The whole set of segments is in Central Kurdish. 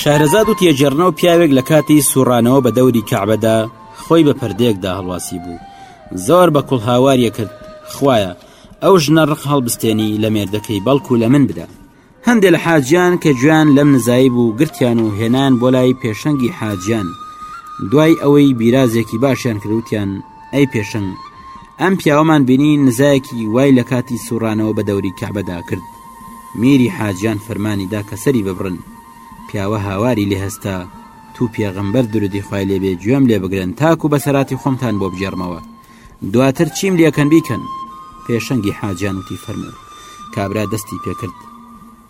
شەهرەزاد و تێجێڕنە و پیاوێک لە کاتی سوڕانەوە بە دەوری کەعبەدا خۆی بە پردێکدا هەڵواسی بوو زۆر بە کوڵ هاواریە کرد خویە ئەو ژنە ڕق هەڵبستێنی لە مێردەکەی بەڵکو لە من بدە هەندێ لە حاجیان کە گویان لەم نزایی بوو گرتیان و هێنان بۆ لای پێشەنگی حاجیان دوای ئەوەی بیرازێکی باشیان کردوتیان ئەی پێشنگ ئەم پیاوەمان بینی نزایەکی وای لە کاتی سوڕانەوە بە دەوری کەعبەدا کرد میری حاجیان فەرمانی دا کە سەری ببڕن، پیاوە هاواری لێ هەستا، توو پێغەمبەر درودی خوای لێ بێ گوێم لێ بگرن تاکو بەسەراتی خۆمتان بۆ بگێڕمەوە دواتر چیم لێکەن بیکەن پێشەنگی حاجیان وتی فەرموو کابرا دەستی پێکرد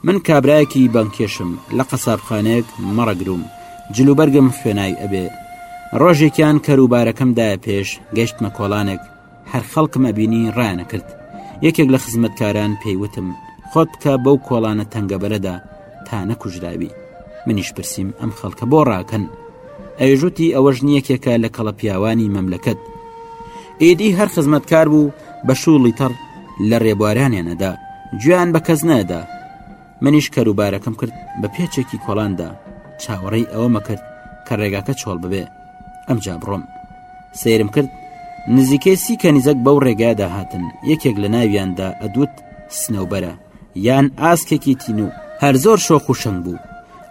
من کابراایەکی بانکێشم لە قەسابخانەیەک مەڕەگروم جلوبەرگم خوێنای ئەبێ ڕۆژێکیان کەروبارەکەم دایە پێش گەشتمە کۆڵانێک هەر خەڵکم ئەبینی ڕایانەکرد یەکێک لە خزمەتکاران پێیوتم خۆت بکە بەو کۆڵانە تەنگەبەرەدا تا نەکوژراوی منیش پرسییم ئەم خەڵکە بۆ ڕاکەن ئەیژوتی ئەوەش نیەکێکە لە کەڵە پیاوانی مەملەکەت ئیدی هەر خزمەتکار بوو بە شوڵی تەڕ لە ڕێبوارانێنەدا گویان بە کەس نەدا منیش کەروبارەکەم کرد بە پێچێکی کۆڵاندا چاوەڕێی ئەوە مەکرد کە ڕێگاکە چۆڵ ببێ ئەمجا بڕۆم سیرم کرد نزیکەی سی کەنیزەک بەو ڕێگادا هاتن یەکێک لە ناویاندا ئەدوت سنەوبەرە یان ئاسکێکی تین و هەر زۆر شۆخ و شەنگ بوو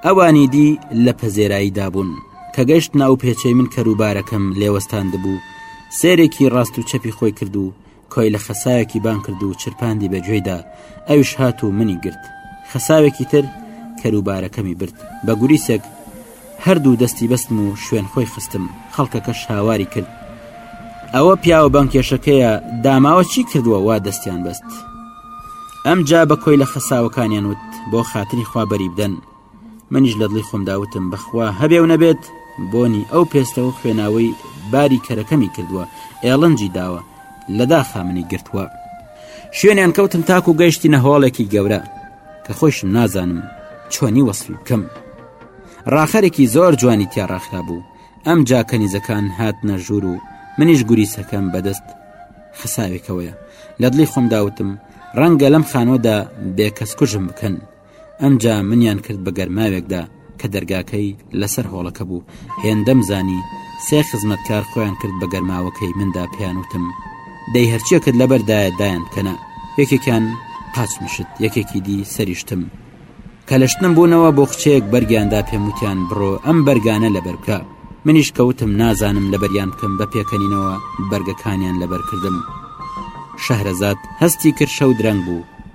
ئەوانی دی لە پەزێرایی دابوون کە گەشت ناو پێچەی من کەروبارەکەم لێوەستاند بوو سێرێکی ڕاست و چەپی خۆی کرد و کۆیلە خەساوێکی بان کرد و چرپاندی بە گوێیدا ئەوش هات و منی گرت خەساوێکی تر کەروبارەکەمی برد بە گوریسێک هەردوو دەستی بەستم و شوێن خۆی خستم خەڵکەکە شاواری کرد ئەوە پیاوە بەنکێشەکەیە داماوە چی کردووە وا دەستیان بەست ئەم جا بە کۆی لە خەساوەکانیان وت بۆ خاتری خوا بەری بدەن منیش لە دڵی خۆمدا وتم بەخوا هەبێ و نەبێت بۆنی ئەو پێستە و خوێناوەی باری کەرەکەمی کردووە ئێڵنجی داوە لە داخا منی گرتووە شوێنیان کەوتن تاکو و گەشتی نەهۆڵێکی گەورە کە خۆشم نازانم چۆنی وەسفی بکەم ڕاخەرێکی زۆر جوانی تیا ڕاخرا بوو ئەم جا کەنیزەکان هات نەژوور و منیش گوریسەکەم بەدەست حساوێکەوەیە لە دڵی خۆمداوتم ڕەنگە لەم خانۆدا بێکەسکوژم بکەن ئەمجا منیان کرد بە گەرماوێکدا کە دەرگاکەی لەسەر هۆڵەکە بوو، هێندەم زانی سێ خزمەتکار خۆیان کرد بە گەرماوەکەی مندا پێیان وتم، دەی هەرچییەکت لەبەردایە دایان بکەنە، یەکێکیان قاچمی شت، یەکێکی دی سەری شتم، کە لە شتنم بوونەوە بۆ کچێک بەرگیان دا پێم وتیان بڕۆ ئەم بەرگانە لەبەر بکە، منیش کە وتم نازانم لەبەریان بکەم بە پێکەنینەوە بەرگەکانیان لەبەر کردم. شەهرەزاد هەستی کرد شەو درەنگ بوو،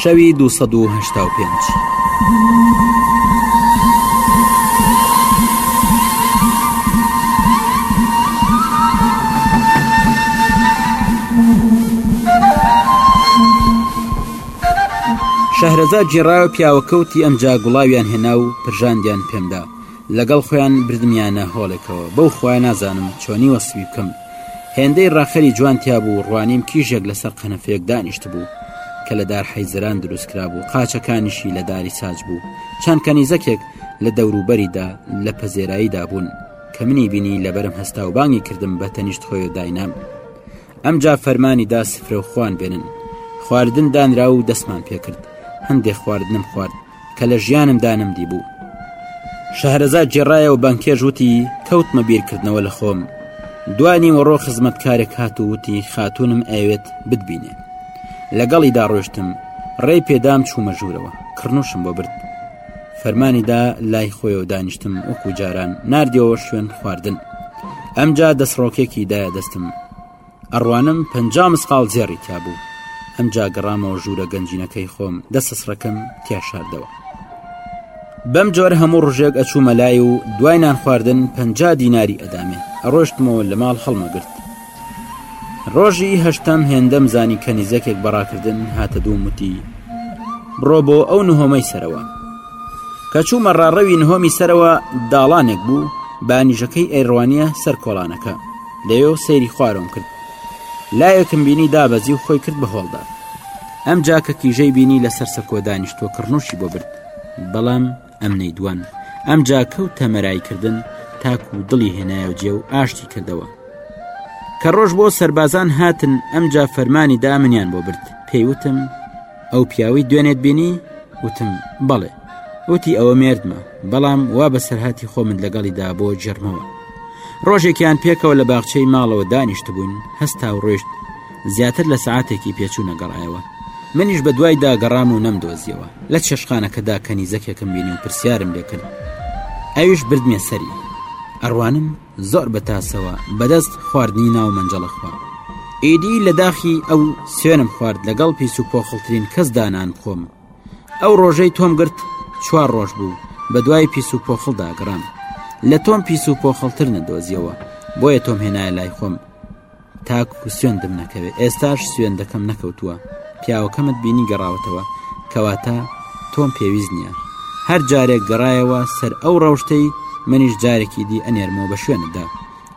شەوی دوو سەد و هەشتا و پێنج. شەهرەزاد جێڕا و پیاوەکەوتی ئەمجا گوڵاویان هێنا و پرژاندیان پێمدا لەگەڵ خۆیان بردمیانە هۆڵێکەوە بەو خۆیان نازانم چۆنی وەسوی بکەم هێندەی ڕاخەری جوان تیا بوو ڕوانیم کیژێک لەسەر قەنەفێک دانیشتبوو کە لە دار حەیزران دروست کرابوو قاچەکانیشی لە داری ساج بوو چەند کەنیزەکێک لە دەوروبەریدا لە پەزێراییدا بوون کە منی بینی لەبەرم هەستا و بانگی کردم بە تەنیشت خۆی و داینام ئەمجا فەرمانی دا سفرە و خوان بێنن خواردن دانرا و دەستمان پێکرد هەندێک خواردنم خوارد کە لە ژیانمدا نەمدی بوو شەهرەزا جێڕایەوە بانکێژ وتی کەوتمە بیرکردنەوە لە خۆم دوانی وەڕۆ خزمەتکارێک هات و وتی خاتونم ئەوێت بتبینێ لەگەڵی داڕۆشتم ڕێ پێدام چوومە ژوورەوە کڕنوشم بۆ برد فەرمانیدا لای خۆیەوە دانیشتم وەکو جاران نردەوە شوێن خواردن ئەمجا دەستڕۆکێکی دایە دەستم ئەڕوانم پەنجا مسقاڵ زێڕی تیا بوو ئەمجا گەڕامەوە ژوورە گەنجینەکەی خۆم دە سەسڕەکەم تیا شاردەوە بەم جۆر هەموو ڕژێک ئەچوو مەلای و دوای نان خواردن پ دیناری ئەدامێ ئەڕۆشتمەوە لە ماڵ هەڵمەگرت ڕۆژی هەشتم هێندەم زانی کە نیزەکێک بەڕاکردن هاتە دوو متی بڕۆ بۆ ئەو نهۆمەی سەرەوە کە چوومە ڕاڕەوی نهۆمی سەرەوە داڵانێک بوو بانیژەکەی ئەیڕوانیە سەر کۆڵانەکە لەوێ و سەیری خوارەوەم کرد لایەکم بینی دابەزی و خۆی کرد بە هۆڵدا ئەم جاکە کیژەی بینی لە سەر سەکۆ دانیشتوە کڕنوشی بۆ برد بەڵام ئەم نەیدوان ئەم جا کەوت تەمەرای کردن تاکو و دڵی هێنایە و جێ و ئاشتی کردەوە کە ڕۆژ بۆ سربازان هاتن ئەم جا فەرمانی دا منیان بۆ برد پێیوتم ئەو پیاوەی دوێنێت بینی وتم بەڵێ وتی ئەوە مێردمە بەڵام وا بەسەرهاتی خۆ من لەگەڵیدا بۆ جەرمەوە ڕۆژێکیان پێکەوە لە باخچەی ماڵەوە دانیشت بوون هەستا و ڕۆشت زیاتر لە سعاتێکی پێچوو نەگەڕایەوە منیش بە دوای داگەڕام و نەمدۆزیەوە لە چێشخانەکەدا کەنیزەکێکم بینی و پرسیارم لێکرد ئەویش بردمێ سەری ئەڕوانم زۆر بە تاسەوە بەدەست خواردنی ناو مەنجەڵە خوام ئیدی لە داخی ئەو سوێنم خوارد لەگەڵ پیس و پۆخڵترین کەس دانان بخۆم ئەو ڕۆژەی تۆم گرت چوار ڕۆژ بوو بە دوای پیس و پۆخڵدا گڕام لە تۆم پیس و پۆخەڵتر نەدۆزیەوە بۆیە تۆم هێنایە لای خۆم تاکو سوێندم نەکەوێ ئێستاش سوێندەکەم نەکەوتووە پیاوەکەمت بینی گەڕاوەتەوە کەواتە تۆم پێویست نییە هەر جارێک گەڕایەوە سەر ئەو ڕەوشتەی منیش جارێکی دی ئەنێرمەوە بە شوێنتدا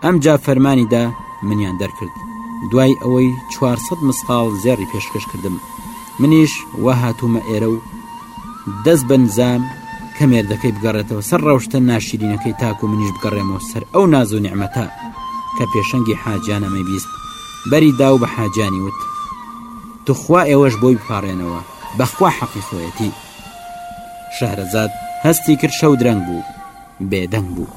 ئەم جا فەرمانیدا منیان دەرکرد دوای ئەوەی 400 مسقال زێڕی پێشکەش کردم منیش وا هاتوومە ئێرە و دەست بە نزام کە مێردەکەی بگەڕێتەوە سەر ڕەوشتە ناشیرینەکەی تاکو منیش بگەڕێمەوە سەر ئەو ناز و نعممەتە کە پێشەنگی حاجانەمەی بیست بەری دا و بە حاجانی وت توخوا ئێوەش بۆی بپارێنەوە بەخوا حەقی خۆیەتی شەهرەزاد هەستی کرد شەو درەنگ بوو بێدەنگ بوو.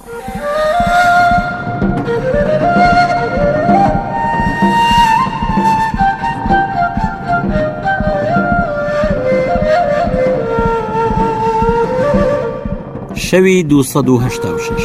شەوی دوو سەد و هەشتا و شەش.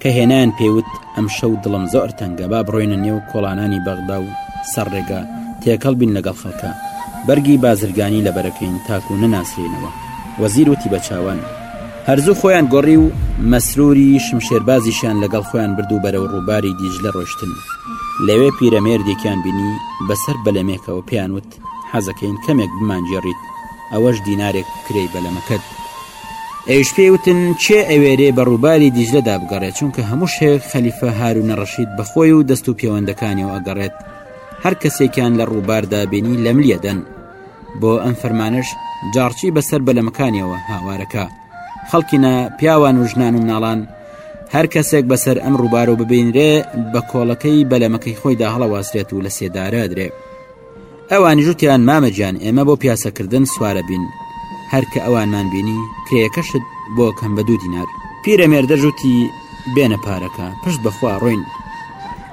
کە هێنایان پێیوت ئەم شەو دڵم زۆر تەنگە با بڕۆینە نێو کۆڵانانی بەغدا و سەر ڕێگا تێکەڵ بین لەگەڵ خەڵکە بەرگی بازرگانی لەبەرەکەین تاکو نەناسرێنەوە وەزیر وتی بە چاوان هەرزوو خۆیان گۆڕی و مەسروری شمشێربازیشیان لەگەڵ خۆیان برد و بەرەو ڕووباری دیجلە ڕۆشتن لەوێ پیرەمێردێکیان بینی بەسەر بەلەمێکەوە پێیان وت دەکرێت. حەزەکەین کەمێک بمانگێڕیت ئەوەش دینارێک کرێی بەلەمەکەت. ئەویش پێی وتن کێ ئەوێرێ بە ڕووباری دیجلەدا بگەڕێت چونکە هەموو شەوێک خەلیفە هاروونە ڕەشید بەخۆی و دەست و پێوەندەکانیەوە ئەگەڕێت هەر کەسێکیان لە ڕووباردا بینی لەملیە دەن بۆ ئەم فەرمانش جاڕچی بەسەر بەلەمەکانیەوە هاوارەکە خەڵکی نا پیاوان و ژنان و مناڵان هەر کەسێک بەسەر ئەم ڕووبار و ببینرێ بە کۆڵەکەی بەلەمەکەی خۆیدا هەڵەواسرێت و لە سێدارە درێ ئەوانیش وتیان مامە گیان ئێمە بۆ پیاسەکردن سوارە بین هەر کە ئەوانمان بینی کرێەکەشت بۆ کەم بە دوو دینار پیرەمێردە ژووتی بێنە پارەکە پشت بەخوا ڕۆین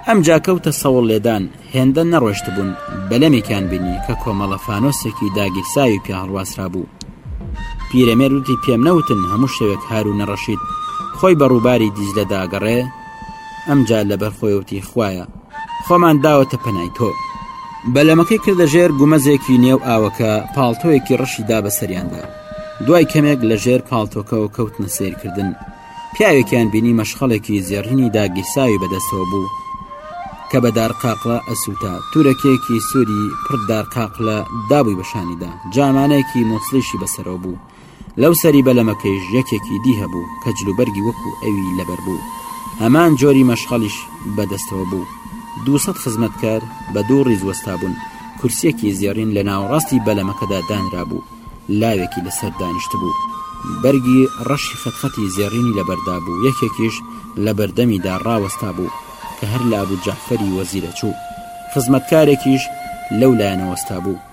ئەم جاکەوتە سەوڵ لێدان هێندە نەڕۆشت بوون بەلەمێکیان بینی کە کۆمەڵە فانۆسێکی داگیرساوی پێ هەڵواسرا بوو پیرەمێر وتی پێم نەوتن هەموو شەوێک هارو نەڕەشید خۆی بە ڕووباری دیجلەدا گەڕێ ئەمجا لەبەر خۆیوتی خویە خۆمان داوەتە پەنای تۆ بەلەمەکەی کردە ژێر گومەزێکی نێو ئاوەکە پاڵتۆیەکی ڕەشی دا بە سەریاندا دوای کەمێک لە ژێر پاڵتۆکەەوە کەوتنە سیرکردن پیاوێکیان بینی مەشخەڵێکی زێڕینی داگیرساوی بەدەستەوە بوو کە بە دارقاقلە ئەسووتا تورەکێکی سووری پڕدارقاقلە دابووی بەشانیدا جامانێکی مۆسلیشی بەسەرەوە بوو لەو سەری بەلەمەکەیش یەکێکی دی هەبوو کە جلوبەرگی وەکو ئەوی لەبەر بوو، هەمان جۆری مەشخەڵیش بە دەستەوە بوو، دوو سەد خزمەتکار بە دوو ڕیز وەستابوون، کورسییەکی زێڕین لە ناوەڕاستی بەلەمەکەدا دانرابوو، لاوێکی لەسەر دانیشتبوو، بەرگی ڕەشی خەتخەتی زێڕینی لەبەردابوو، یەکێکیش لە بەردەمیدا ڕاوەستابوو کە هەر لە ئەبوو جەعفەری وەزیر ئەچوو، خزمەتکارێکیش لەو لایەنە وەستابوو.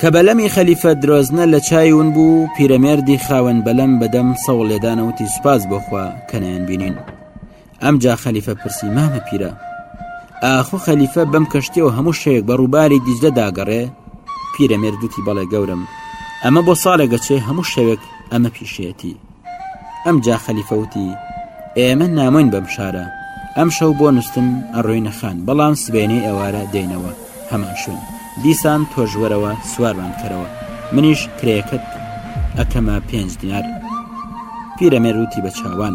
کە بەلەمی خەلیفە درۆزنە لە چای ون بوو و پیرەمێردی خاوەن بەلەم بەدەم سەوڵ لێدانە وتی سوپاس بۆ خوا کە نەیان بینین ئەمجا خەلیفە پرسی مامە پیرە ئاخۆ خەلیفە بەم کەشتیەوە هەموو شەیەک بە ڕووباری دیجلە داگەڕێ پیرەمێردوتی بەڵێ گەورم ئەمە بۆ ساڵێک گەچێ هەموو شەوێک ئەمە پیشێتی ئەمجا خەلیفە وتی، ئێمە نامۆین بەم شارە، ئەمشەو بۆ نووستن ئەڕۆینە خان، بەڵام سبەینێ ئێوارە دێینەوە هەمان شوێن، دیسان تۆش وەرەوە سوارمان بکەرەوە، منیش کرێیەکەت ئەکەمە پێنج دینار. پیرەمێرد وتی بە چاوان.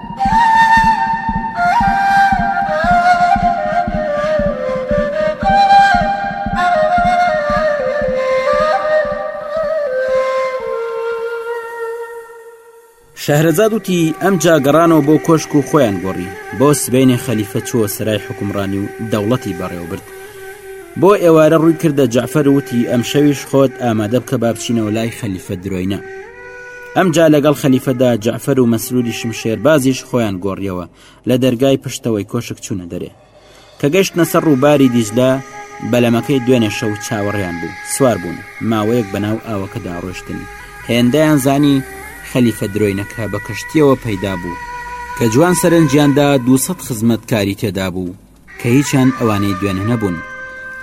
شەهرەزاد وتی ئەمجا گەڕانەوە بۆ کۆشک و خۆیان گۆڕی بۆ سبینێ خەلیفە چووە سرای حکومڕانی و دەوڵەتی بەڕێوەبرد بۆ ئێوارە ڕووی کردە جعفەر وتی ئەم شەویش خۆت ئامادە بکە بابچینەوە لای خەلیفە درۆینە ئەمجا لەگەڵ خەلیفەدا جعفەر و مەسروری شمشێربازیش خۆیان گۆڕیەوە لە دەرگای پشتەوەی کۆشک چوونە دەرێ کە گەشتنە سەر ڕووباری دیجلە بەلەمەکەی دوێنێ شەو چاوەڕیان بوو سوار بوون ماوەیەک بەناو ئاوەکەدا ڕۆشتن هێندەیان زانی خەلیفە درۆینەکە بە کەشتیەوە پەیدا بوو کە جوان سەرنجیاندا دووسە خزمەتکاری تێدا بوو کە هیچان ئەوانەی دوێنێ نەبوون.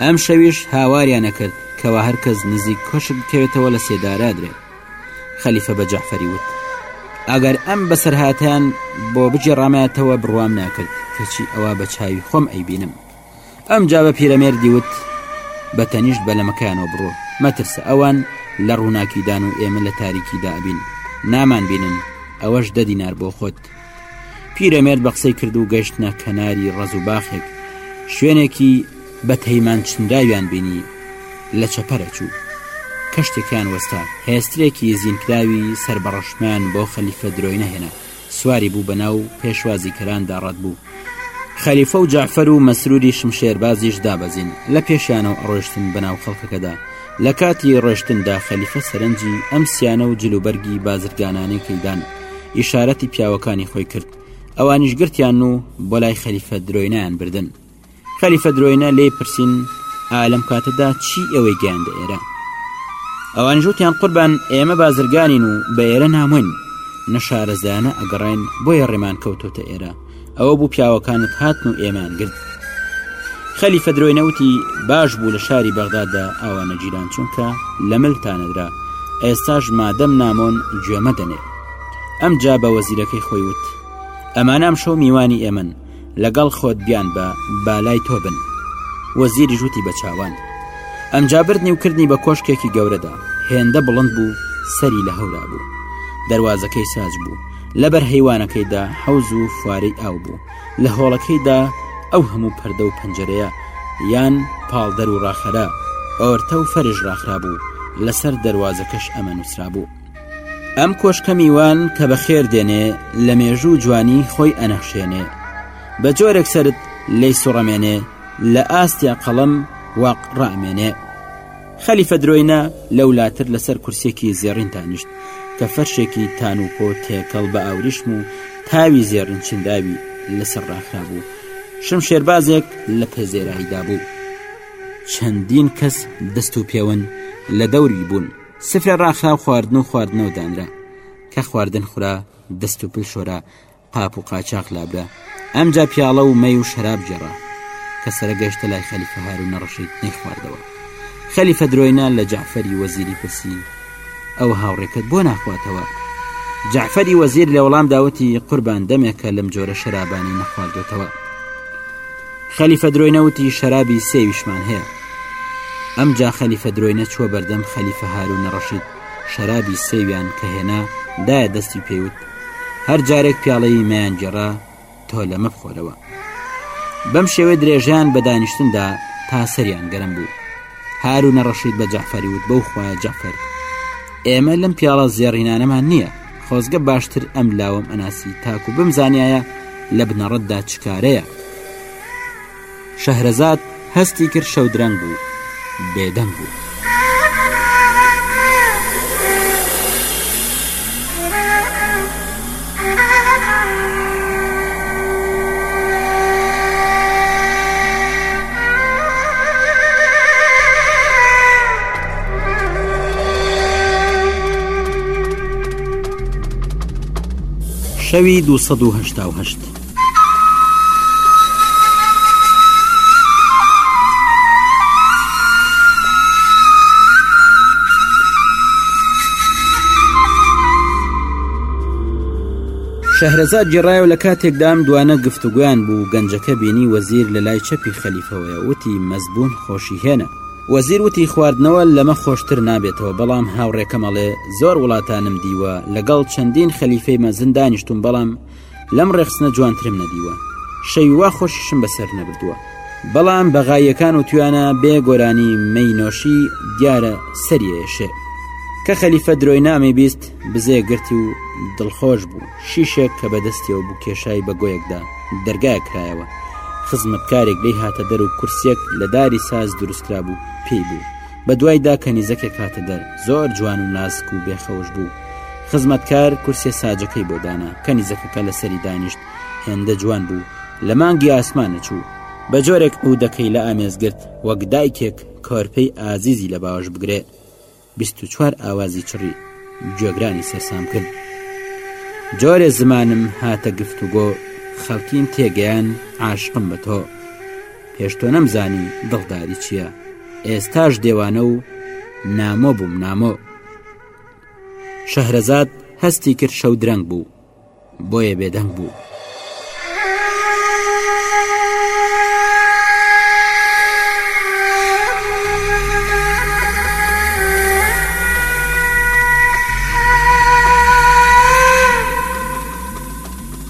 ئەم شەویش هاواریان ئەکرد کەوا هەر کەس نزیک کۆشک بکەوێتەوە لە سێدارە ئەدرێت. خەلیفە بە جەعفەری وت، ئەگەر ئەم بەسەرهاتیان بۆ بگێڕامایەتەوە بڕوام ناکرد، کەچی ئەوە بە چاوی خۆم ئەیبینم. ئەمجا بە پیرەمێردی وت، بە تەنیشت بەلەمەکەیانەوە بڕۆ، مەترسە، ئەوان لە ڕووناکیدان و ئێمە لە تاریکیدا ئەبین، نامانبینن، ئەوەش دە دینار بۆ خۆت. پیرەمێرد بە قسەی کرد و گەشتنە کەناری ڕەز و باخێک شوێنێکی بە تەیمان چنراویان بینی لە چەپەرە چوو کەشتێکیان وەستا هێسترێکی زیینکراوی سەر بەڕەشمیان بۆ خەلیفە درۆی نەهێنا سواری بوو بەناو پێشوازی کەراندا ڕەت بوو خەلیفە و جعفەر و مەسروری شمشێربازیش دابەزین لە پێشیانە و ئەڕۆشتن بەناو خەڵکەکەدا لە کاتی ڕۆشتندا خەلیفە سەرنجی ئەم سیانە و جلوبەرگی بازرگانانەی کەیدان ئیشارەتی پیاوەکانی خۆی کرد ئەوانیش گرتیان و بۆ لای خەلیفە درۆینیان بردن خەلیفە درۆینە لێ پرسین ئالم کاتەدا چی ئەوەی گەیاندە ئێرە ئەوان ژوتیان قوربان ئێمە بازرگانین و بە ئێرە نامۆین نەشارەزایانە ئەگەڕین بۆیە ڕێمان کەوتۆتە ئێرە ئەوە بوو پیاوەکانت هاتن و ئێمەیان گرت خەلیفە درۆی نەوتی باش بوو لە شاری بەغدادا ئاوانە جیران چونکە لە ملتانەدرا ئێستاش مادەم نامۆن گوێمەدەنێ ئەم جا بە وەزیرەکەی خۆی وت ئەمانام شەو میوانی ئێمن لەگەڵ خۆت بیان بە بالای تۆ بن وەزیری ژووتی بە چاوان ئەمجا بردنی و کردنی بە کۆشکێکی گەورەدا هێندە بڵند بوو سەری لە هەورا بوو دەواازەکەی ساج بوو لەبەر هەیوانەکەیدا حەوز و فوارەی ئاو بوو لە هۆڵەکەیدا ئەو هەموو پەردە و پەنجەرەیە یان پاڵدەر و ڕاخەرە ئۆرتە و فەرش ڕاخرا بوو لەسەر دەواازەکەش ئەمە نووسرا بوو ئەم کۆشکە میوان کە بە خێر دێنێ لە مێژوو جوانی خۆی ئەنەخشێنێ بە جۆرێک سرد لی سوڕەمێنێ لە ئاستیا قەڵم واق ڕامێنێ خەلیفە درۆینە لەولاتر لەسەر کورسێکی زێڕین تانیشت کە فەرشێکی تانوپۆ تێکەڵ بە ئاوریشم و تاوی زێڕین چنداوی لەسەر ڕاخرا بوو شم شێربازێک لە پێزێراییدا بوو چەندین کەس دەست و پێوەن لە دەوری بوون سفرە ڕاخرا و خواردن و خواردنەوە دانرا کە خواردن خورا دەست و پل شۆرا قاپ و قاچاق لابرا ئەمجا پیاڵە و مەی و شەراب گێڕا کە سرە گەشتە لای خەلیفە هارو نەڕەشیت نەیخواردەوە خەلیفە درۆینا لە جعفەری وەزیری پرسی ئەو هاوڕێکەت بۆ ناخواتەوە جعفەری وەزیر لە وەڵام داوتی قوربان دەمێکە لەم جۆرە شەرابانی نەخواردوێتەوە خەلیفە درۆینەوتی شەرابی سێویشمان هەیە ئەم جا خەلیفە درۆینە چوە بەردەم خەلیفە هارو نەڕەشیت شەرابی سێویان کە هێنا دایە دەستی پێوت هەر جارێک پیاڵەی مەیان گێڕا تۆ لەمە بخۆرەوە بەم شێوەی درێژیان بە دانیشتندا تا سەریان گەرم بوو هارو نەڕەشید بە جەعفەری وت بەو خخوایە جەعفەر ئێمە لەم پیاڵە زێڕینانەمان نییە خۆزگە باشتر ئەم لاوەم ئەناسی تاکو بمزانایە لە بنەڕەتدا چکارەیە شەهرەزاد هەستی کرد شەودرەنگ بوو بێدەنگ بوو. شەوی 2 هەشتا و هەشت. شەهرەزاد گێڕایەوە لە کاتێکدام دوانە گفتوگویان بوو گەنجەکە بینی وەزیر لە لای چەپی خەلیفەوەیە وتی مەزبوون خۆشی هێنە وەزیر وتی خواردنەوە لەمە خۆشتر نابێتەوە بەڵام هاوڕێکەمەڵێ زۆر وڵاتانم دیوە لەگەڵ چەندین خەلیفەی مەزن دانیشتون بەڵام لەم ڕێخستنە جوانترم نەدیوە شەوی وا خۆشیشم بەسەر نەبردووە بەڵام بەغاییەکان و توانە بێ گۆرانی مەینۆشی دیارە سەریێشێ کە خەلیفە درۆی نامی بیست بزێ گرت و دڵخۆش بوو شیشێک کە بەدەستیەوە بوو کێشای بە گۆیەکدا دەرگای کرایەوە خزمەتکارێک لی هاتە دەر و کورسیەک لە داری ساز دروستکرا بوو پێی بوو بە دوایدا کەنیزەکێک هاتە دەر زۆر جوان و ناسک و بێخەوش بوو خزمەتکار کورسێ ساجەکەی بۆ دانا کەنیزەکەکە لەسەری دانیشت هێندە جوان بوو لە مانگی ئاسمانە چوو بە جۆرێک عودەکەی لە ئامێزگرت وەک دایکێک کۆرپەی ئازیزی لە باوەش بگرێ چوار ئاوازی چڕی گوێگرانی سەرسام کرد جۆرێ زمانم هاتە گفتوگۆ خەڵکیم تێگەیان عاشقم بە تۆ پێش تۆ نەمزانی دڵداری چییە ئێستاش دێوانە و نامۆ بووم نامۆ شەهرەزاد هەستی کرد شەو درەنگ بوو بۆیە بێدەنگ بوو.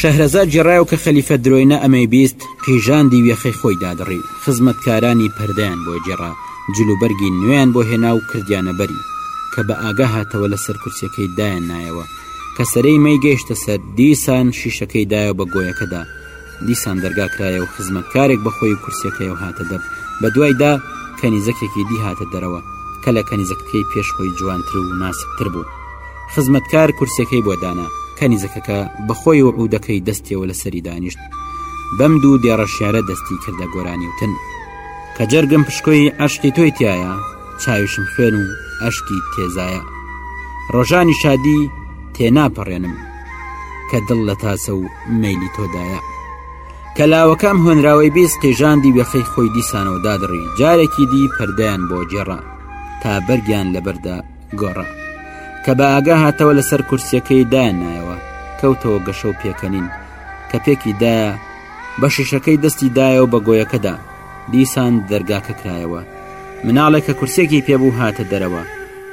شەهرەزاد جێڕایەوە کە خەلیفە درۆینە ئەمەی بیست قیژاندی وێخەی خۆی دادڕی خزمەتکارانی پەردەیان بۆ جێڕا جلوبەرگی نوێیان بۆ هێنا و کردیانە بەری کە بە ئاگا هاتەوە لە سەرکوسیەکەی دایان نایەوە کە سەرەی مەی گەیشتە سەر دیسان شیشەکەی دایە بە گۆیەکەدا دیسان دەرگاکرایە و خزمەتکارێک بەخۆی کورسەکەی و هاتە دەر بە دوایدا کەنیزەکێکی دی هاتە دەرەوە کە لە کەنیزەکەی پێشخۆی جوانتر و ناسکتر بوو خزمەتکار کورسەکەی بۆ دانا کەنیزەکەکە بەخۆی و عودەکەی دەستیەوە لە سەری دانیشت بەم دوو دێڕە شارە دەستی کردە گۆرانی وتن کە جەرگم پشکۆی عشقی تۆی تایە چاویشم خوێن و ئەشتی تێزایە ڕۆژانی شادی تێناپەڕێنم کە دڵ لە تاسە و میلی تۆدایە کە لاوەکەم هۆنراوەی بیست قێژاندی وێخەی خۆی دیسانەوە دادڕی جارێکی دی پەردەیان بۆ جێڕا تا بەرگیان لەبەردا گۆڕا کە بە ئاگا هاتەوە لەسەر کورسیەکەی دایان نایەوە کەوتەوە گەشە و پێکەنین کە پێکی دایە بە شیشەکەی دەستی دایە و بە گۆیەکەدا دیسان دەرگاکە کرایەوە مناڵێک کە کورسێکی پێبوو هاتە دەرەوە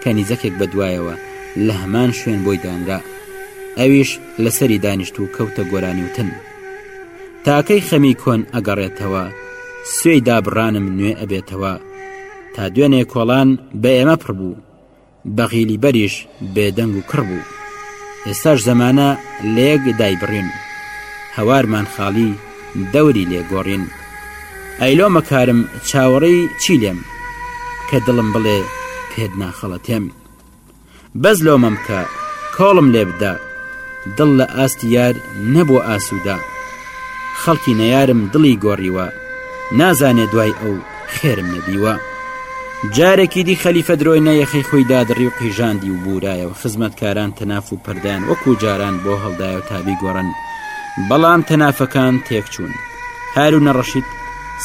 کە نیزەکێک بەدوایەوە لە هەمان شوێن بۆی دانرا ئەویش لەسەری دانیشت و کەوتە گۆرانیوتن تاکەی خەمی کۆن ئەگەڕێتەوە سوێی دابڕانم نوێ ئەبێتەوە تا دوێنێ کۆڵان بە ئێمە پڕبوو بەغیلی بەریش بێدەنگ و کڕ بوو ئێستاش زەمانە لەیەک دایبڕین هەوارمان خاڵی دەوری لێ گۆڕین ئەیلۆ مەکارم چاوەڕی چی لێم کە دڵم بڵێ پێت ناخەڵەتێم بەس لۆمەم کە کۆڵم لێ بدە دڵ لە ئاستی یار نەبووە ئاسوودا خەڵکی نەیارم دڵی گۆڕیوە نازانێ دوای ئەو خێرم نەدیوە جارێکی دی خەلیفە درۆی نەیەخی خۆی دادڕی و قیژاندی و بورایەوە خزمەتکاران تەناف و پەردان وەکو جاران بۆ هەڵدایە و تابی گۆڕن بەڵام تەنافەکان تێکچوون هارو نەڕەشید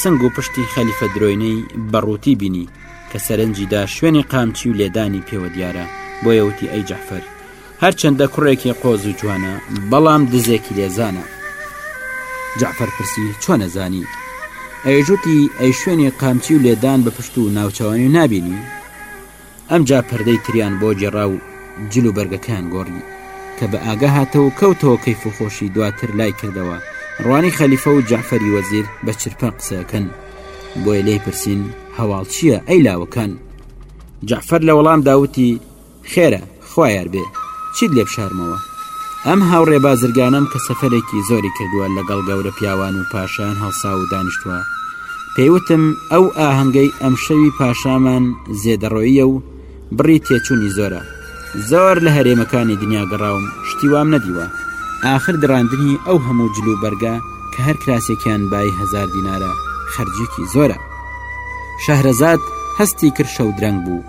سنگ و پشتی خەلیفە درۆینەی بەڕووتی بینی کە سەرنجیدا شوێنی قامچی و لێدانی پێوە دیارە بۆیەوتی ئەی جەحفەر هەرچەندە کوڕێکی قۆز و جوانە بەڵام دزێکی لێزانە جعفر پرسی چۆنە زانی ئەیژوتی ئەی شوێنی قامچی و لێدان بە پشت و ناوچەوانی و نبینی ئەمجا پەردەی تریان بۆ جێرا و جل و بەرگەکەیان گۆڕی کە بە ئاگا هاتە و کەوتەوە کەیف و خۆشی دواتر لای کردەوە ڕوانی خەلیفە و جعفەری وەزیر بە چرپە قسەکەن بۆی لێ پرسین هەواڵ چییە ئەی لاوەکان جعفەر لە وەڵام داوتی خێرە خوا یار بێ چیت لێ بشارمەوە ئەم هاوڕێ بازرگانەم کە سەفەرێکی زۆری کردووە لەگەڵ گەورە پیاوان و پاشان هەڵسا و دانیشتووە پێیوتم ئەو ئاهەنگەی ئەم شەوی پاشامان زێدەڕۆییە و بڕی تێچوونی زۆرە زۆر لە هەرێمەکانی دنیا گەڕاوم شتی وام نەدیوە ئاخر دراندنی ئەو هەموو جل و بەرگە کە هەر کراسێکیان بای هزار دینارە خەرجێکی زۆرە شەهرەزاد هەستی کرد شەو درەنگ بوو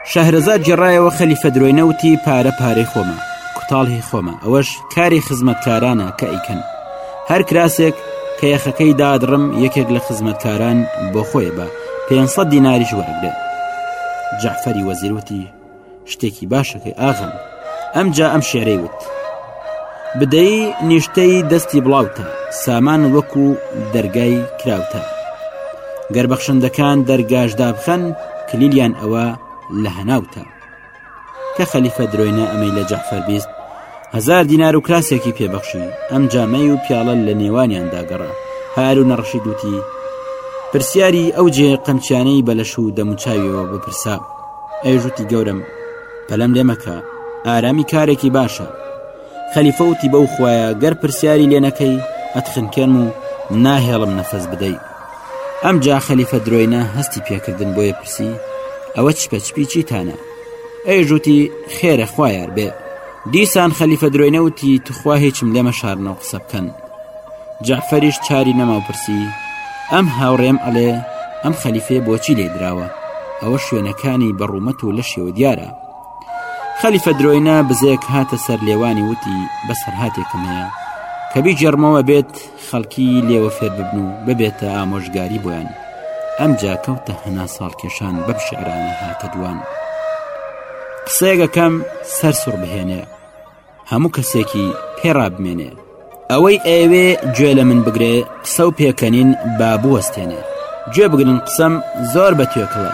شەهرەزاد گێڕایەوە خەلیفە درۆینە وتی پارە پارەی خۆمە کوتاڵ هی خۆمە ئەوەش کاری خزمەتکارانە کە ئەیکەن هەر کراسێک کە یەخەکەی دادڕم یەکێک لە خزمەتکاران بۆ خۆی بە 500 دیناریش وەرگێ جعفەری وەزیروتی شتێکی باشەکەی ئاغام ئەمجا ئەم شعرەی وت بدەی نیشتەی دەستی بڵاوتە سامان وەکو دەرگای کراوتە گەر بەخشندەکان دەرگاشدا بخەن کلیلیان ئەوە لە هەناوتە کە خەلیفە درۆینە ئەمەی لە جەحفەر بیست هزار دینار و کراسێکی پێبەخشی ئەم جامەی و پیاڵە لە نێوانیان داگەڕا هار و نەڕشی دوتی پرسیاری ئەو جێ قەمچیانەی بەلەش و دەموچاویەوە بپرسا ئەیژوتی گەورم پەلەم لێ مەکە ئارامی کارێکی باشە خەلیفە وتی بەو خویە گەر پرسیاری لێ نەکەی ئەتخنکێن و ناهێڵم نەفەس بدەیت ئەم جا خەلیفە درۆینە هەستی پێکردن بۆیە پرسی ئەوە چپەچپی چیتانە ئەیژوتی خێرە خوایار بێ دیسان خەلیفە درۆینەوتی توخوا هیچم لێمە شارنەوە قسە بکەن جەعفەریش چاری نەماو پرسی، ئەم هاوڕێم ئەڵێ ئەم خەلیفەیە بۆچی لێ دراوە؟ ئەوە شوێنەکانی بە ڕوومەت و لەشیەوە دیارە. خەلیفە درۆینە بزەیەک هاتە سەر لێوانی وتی، بەسەرهاتێکم هەیە، کە بیگێڕمەوە بێت خەڵکی لێوە فێر ببن و ببێتە ئامۆژگاری بۆیان. ئەمجا کەوتە هەناساڵکێشان بەم شعرانە هاتە دووان. قسەیەک ئەکەم سەر سوڕبهێنێ. هەموو کەسێکی پێ ڕابمێنێ ئەوەی ئەوێ گوێ لە من بگرێ قسە و پێکەنین با بوەستێنێ گوێ بگرن قسەم زۆر بە توێکڵە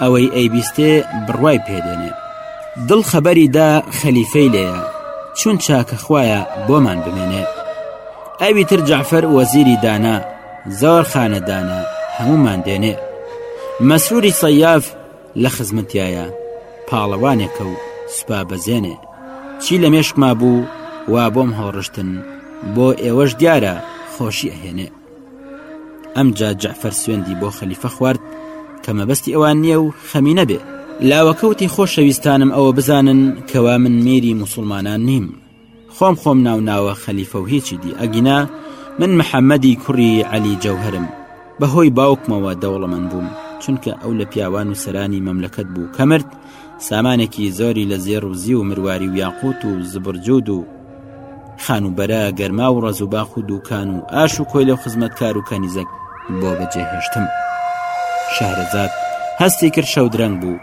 ئەوەی ئەیبیستێ بڕوای پێدێنێ دڵ خەبەری دا خەلیفەی لێە چون چاکە خویە بۆمان بمێنێ ئەوی تر جعفەر وەزیری دانا زۆر خانەدانە هەمومان دێنێ مەسروری سەیاف لە خزمەتیایە پاڵەوانێکە و سوپا بەزێنێ چی لە مێشکما بوو وا بۆم هەڵڕشتن بۆ ئێوەش دیارە خۆشی ئەهێنێ ئەمجا جەعفەر سوێندی بۆ خەلیفە خوارد کە مەبەستی ئەوان نییە و خەمی نەبێ لاوەکەوتی خۆشەویستانم ئەوە بزانن کەوا من میری مسلمانان نیم خۆم خۆم ناو ناوە خەلیفە و هیچی دی ئەگینا من محەممەدی کوڕی عەلی جەوهرم بەهۆی باوکمەوە دەوڵەمەند بووم چونکە ئەو لە پیاوان و سەرانی مەملەکەت بوو کەمرد سامانێکی زۆری لە زێڕ و زی و مرواری و یاقوت و زبرجود و خانوبەرە گەرما و ڕز و باخ و دووکان و ئاش و کۆیلە و خزمەتکار و کەنیزەک بۆ بەجێهێشتم شارەزاد هەستی کرد شەودرەنگ بوو